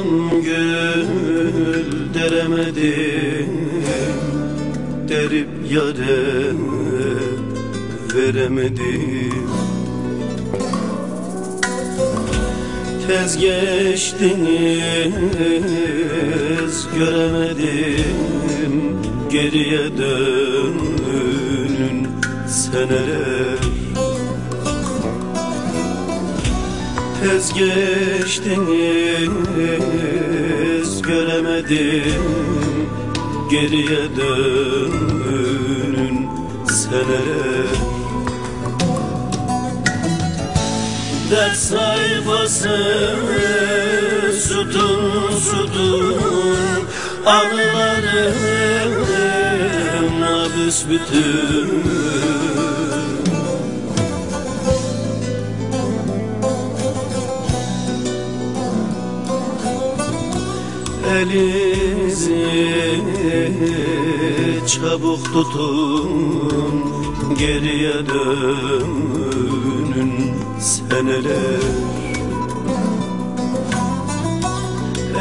Yandım gül deremedim Derip yare veremedim. Tez geçtiniz göremedim Geriye dönün seneler Tez geçtiniz göremedim. Geriye dönün seneler Dert sayfası sütun sütun. Anılarımla büsbütün Elinizi çabuk tutun Geriye dönün seneler.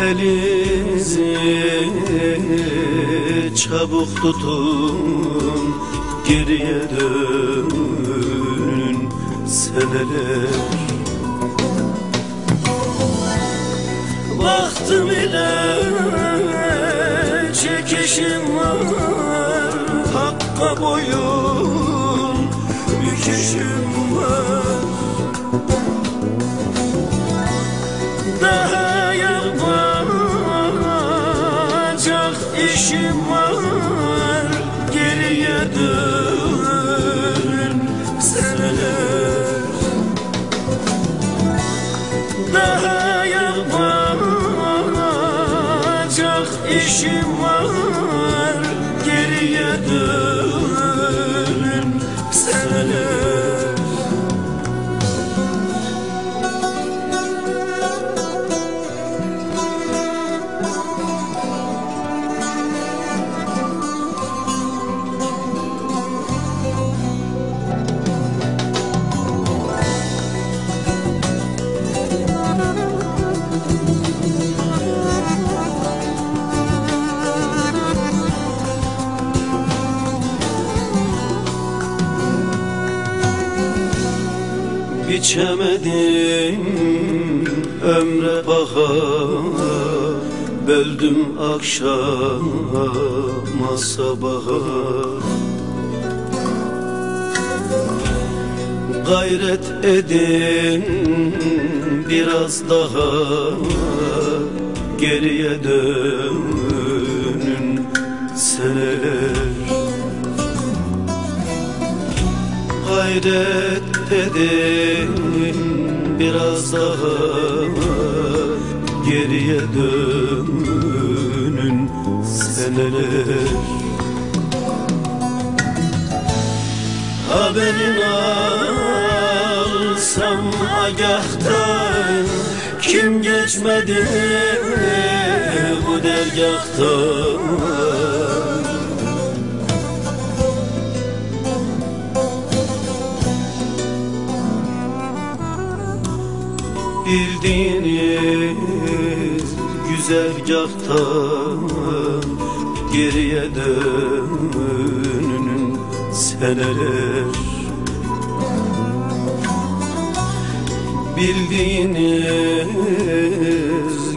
Elinizi çabuk tutun Geriye dönün seneler Baktım ile çekişim var. Hakka boyun yapacak işim var Geriye dön seneler Biçemedim ömre bahar Böldüm akşama sabaha Gayret edin biraz daha Geriye dönün Gayret edin biraz daha Geriye dönün seneler. Haberin alsam agahtan Kim geçmedi bu dergahtan Bildiğiniz güzergahtan Geriye dönün seneler. Bildiğiniz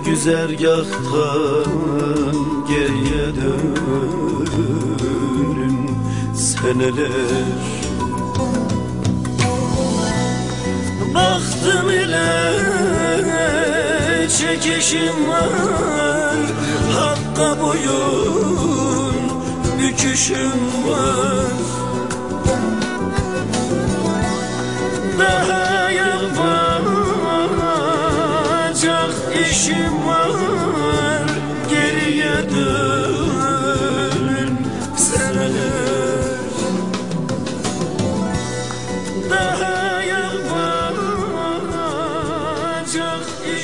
güzergahtan Geriye dönün seneler. Baktım ile çekişim var. Hakka boyun büküşüm var. Daha yapacak işim var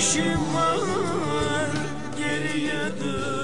işim var geriye dön.